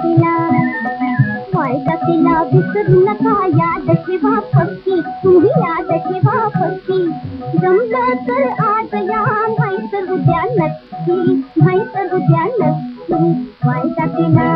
किला किला विसरू नका याद ठेवा पक्की तुम्ही याद ठेवा पक्की जमलं तर आज या नाहीतर उद्या नक्की नाहीतर उद्या नक्की फ़ायदा किला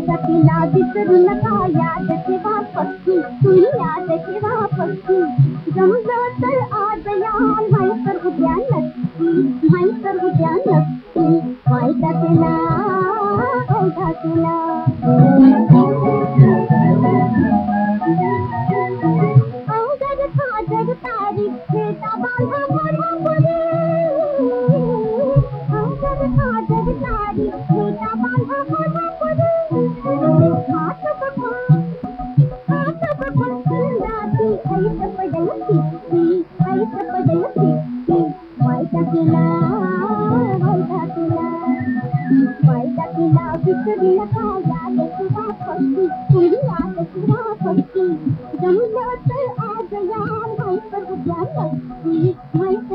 केला विसरू नका याद ठेवा पक्की तुम्ही याद ठेवा पक्की जमलं सुंदाची ऐस